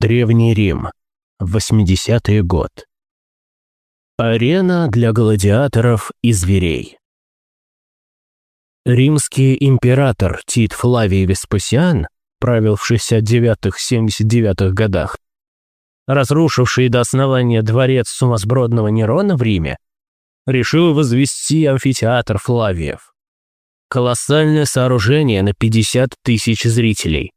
Древний Рим. 80-й год. Арена для гладиаторов и зверей. Римский император Тит Флавий Веспасиан, правил в 69-79 годах, разрушивший до основания дворец сумасбродного Нерона в Риме, решил возвести амфитеатр Флавиев. Колоссальное сооружение на 50 тысяч зрителей.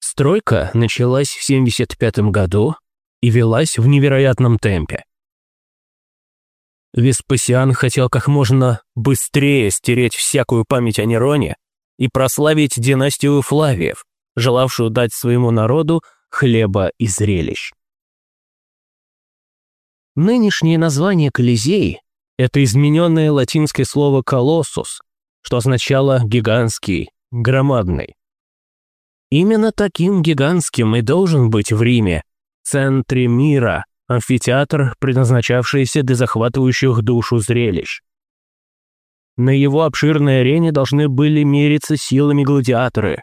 Стройка началась в 75 году и велась в невероятном темпе. Веспасиан хотел как можно быстрее стереть всякую память о Нероне и прославить династию Флавиев, желавшую дать своему народу хлеба и зрелищ. Нынешнее название Колизей – это измененное латинское слово «колоссус», что означало «гигантский», «громадный». Именно таким гигантским и должен быть в Риме, центре мира, амфитеатр, предназначавшийся для захватывающих душу зрелищ. На его обширной арене должны были мериться силами гладиаторы,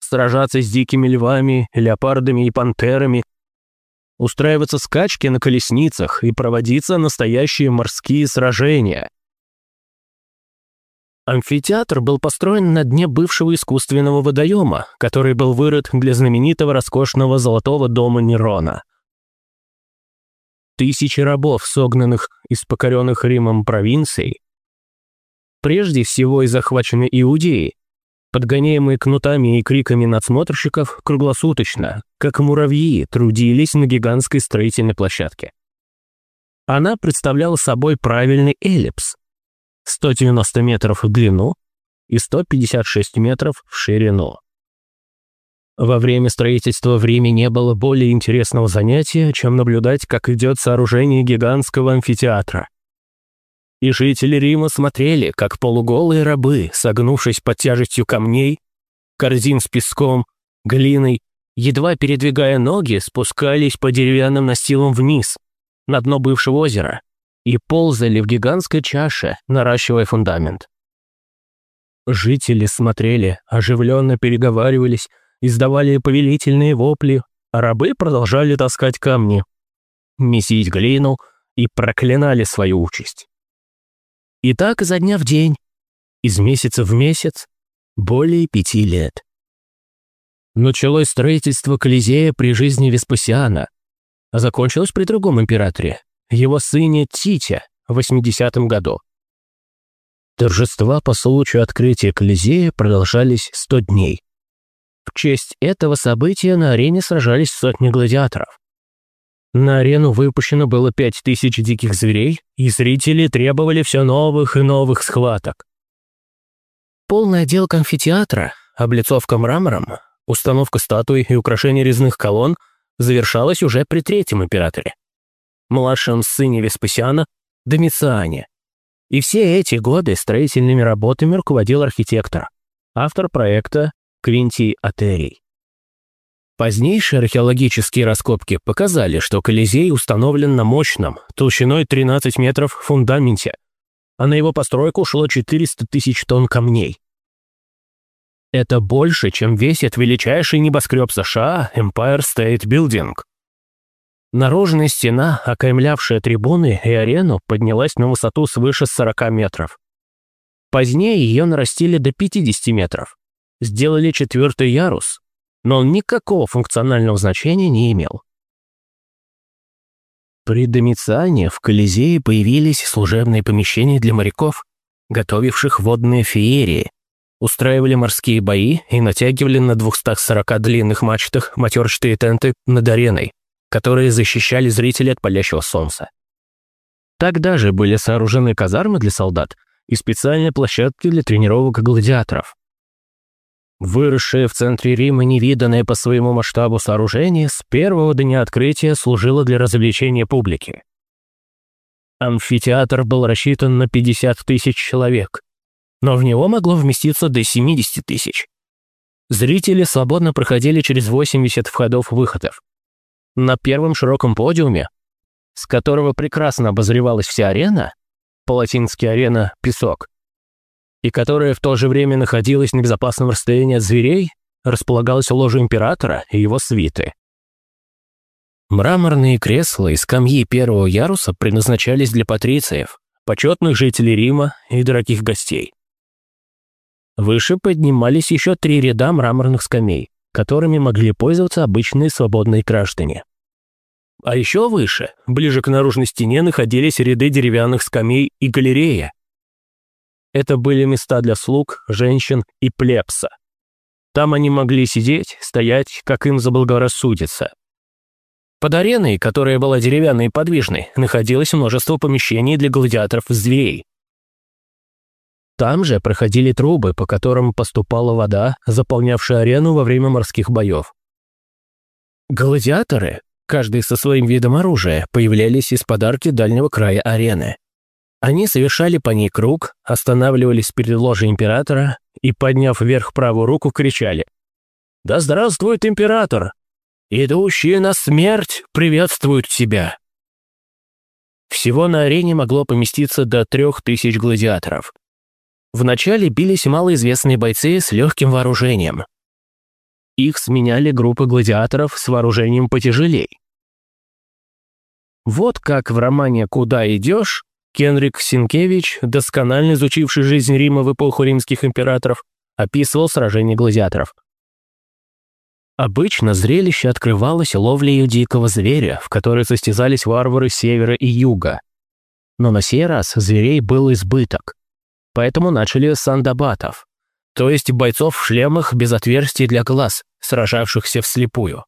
сражаться с дикими львами, леопардами и пантерами, устраиваться скачки на колесницах и проводиться настоящие морские сражения. Амфитеатр был построен на дне бывшего искусственного водоема, который был вырыт для знаменитого роскошного золотого дома Нерона. Тысячи рабов, согнанных из покоренных Римом провинций, прежде всего из захваченной Иудеи, подгоняемые кнутами и криками надсмотрщиков круглосуточно, как муравьи, трудились на гигантской строительной площадке. Она представляла собой правильный эллипс, 190 метров в длину и 156 метров в ширину. Во время строительства в Риме не было более интересного занятия, чем наблюдать, как идет сооружение гигантского амфитеатра. И жители Рима смотрели, как полуголые рабы, согнувшись под тяжестью камней, корзин с песком, глиной, едва передвигая ноги, спускались по деревянным настилам вниз, на дно бывшего озера, и ползали в гигантской чаше, наращивая фундамент. Жители смотрели, оживленно переговаривались, издавали повелительные вопли, а рабы продолжали таскать камни, месить глину и проклинали свою участь. И так изо дня в день, из месяца в месяц, более пяти лет. Началось строительство Колизея при жизни Веспасиана, а закончилось при другом императоре, его сыне Тите в 80-м году. Торжества по случаю открытия Колизея продолжались 100 дней. В честь этого события на арене сражались сотни гладиаторов. На арену выпущено было 5000 диких зверей, и зрители требовали все новых и новых схваток. Полная отделка амфитеатра, облицовка мрамором, установка статуй и украшение резных колонн завершалась уже при третьем императоре младшем сыне Веспасиана, Домициане. И все эти годы строительными работами руководил архитектор, автор проекта Квинтий Атерий. Позднейшие археологические раскопки показали, что Колизей установлен на мощном, толщиной 13 метров фундаменте, а на его постройку ушло 400 тысяч тонн камней. Это больше, чем весит величайший небоскреб США Empire State Building. Наружная стена, окаймлявшая трибуны и арену, поднялась на высоту свыше 40 метров. Позднее ее нарастили до 50 метров. Сделали четвертый ярус, но он никакого функционального значения не имел. При Домициане в Колизее появились служебные помещения для моряков, готовивших водные феерии, устраивали морские бои и натягивали на 240 длинных мачтах матерчатые тенты над ареной которые защищали зрителей от палящего солнца. Тогда же были сооружены казармы для солдат и специальные площадки для тренировок гладиаторов. Выросшее в центре Рима невиданное по своему масштабу сооружение с первого дня открытия служило для развлечения публики. Амфитеатр был рассчитан на 50 тысяч человек, но в него могло вместиться до 70 тысяч. Зрители свободно проходили через 80 входов-выходов. На первом широком подиуме, с которого прекрасно обозревалась вся арена, по-латински арена «Песок», и которая в то же время находилась на безопасном расстоянии от зверей, располагалась ложа императора и его свиты. Мраморные кресла и скамьи первого яруса предназначались для патрициев, почетных жителей Рима и дорогих гостей. Выше поднимались еще три ряда мраморных скамей, которыми могли пользоваться обычные свободные граждане. А еще выше, ближе к наружной стене, находились ряды деревянных скамей и галерея. Это были места для слуг, женщин и плебса. Там они могли сидеть, стоять, как им заблагорассудится. Под ареной, которая была деревянной и подвижной, находилось множество помещений для гладиаторов и зверей. Там же проходили трубы, по которым поступала вода, заполнявшая арену во время морских боев. Гладиаторы, каждый со своим видом оружия, появлялись из подарки дальнего края арены. Они совершали по ней круг, останавливались перед ложей императора и, подняв вверх правую руку, кричали «Да здравствует император! Идущие на смерть приветствуют тебя!» Всего на арене могло поместиться до трех тысяч гладиаторов. Вначале бились малоизвестные бойцы с легким вооружением, их сменяли группы гладиаторов с вооружением потяжелей. Вот как в романе «Куда идешь» Кенрик Синкевич, досконально изучивший жизнь Рима в эпоху римских императоров, описывал сражение гладиаторов. Обычно зрелище открывалось ловлей дикого зверя, в которой состязались варвары севера и юга. Но на сей раз зверей был избыток. Поэтому начали с андабатов, то есть бойцов в шлемах без отверстий для глаз, сражавшихся вслепую.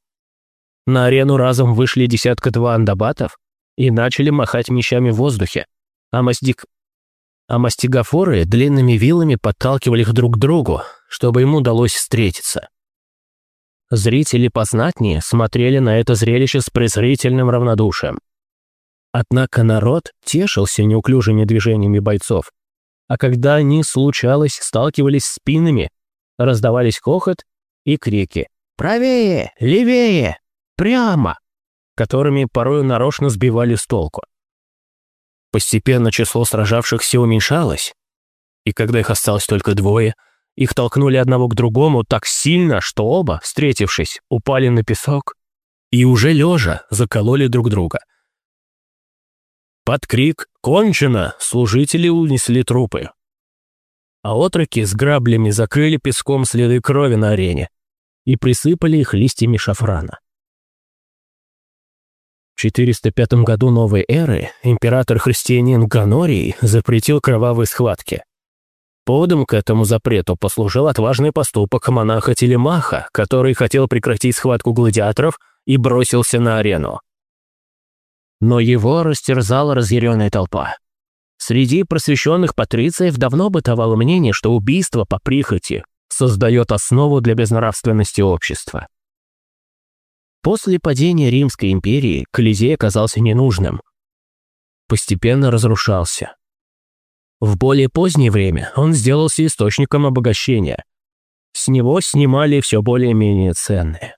На арену разом вышли десятка-два андабатов и начали махать мечами в воздухе, а, мастик... а мастигафоры длинными вилами подталкивали их друг к другу, чтобы им удалось встретиться. Зрители познатнее смотрели на это зрелище с презрительным равнодушием. Однако народ тешился неуклюжими движениями бойцов, а когда они, случалось, сталкивались спинами, раздавались хохот и крики «Правее! Левее! Прямо!», которыми порою нарочно сбивали с толку. Постепенно число сражавшихся уменьшалось, и когда их осталось только двое, их толкнули одного к другому так сильно, что оба, встретившись, упали на песок и уже лежа закололи друг друга. Под крик «Кончено!» служители унесли трупы. А отроки с граблями закрыли песком следы крови на арене, и присыпали их листьями шафрана. В 405 году новой эры император-христианин Ганорий запретил кровавые схватки. Поводом к этому запрету послужил отважный поступок монаха Телемаха, который хотел прекратить схватку гладиаторов и бросился на арену. Но его растерзала разъяренная толпа. Среди просвещенных патрициев давно бытовало мнение, что убийство по прихоти создает основу для безнравственности общества. После падения Римской империи Колизей оказался ненужным. Постепенно разрушался. В более позднее время он сделался источником обогащения. С него снимали все более-менее ценное.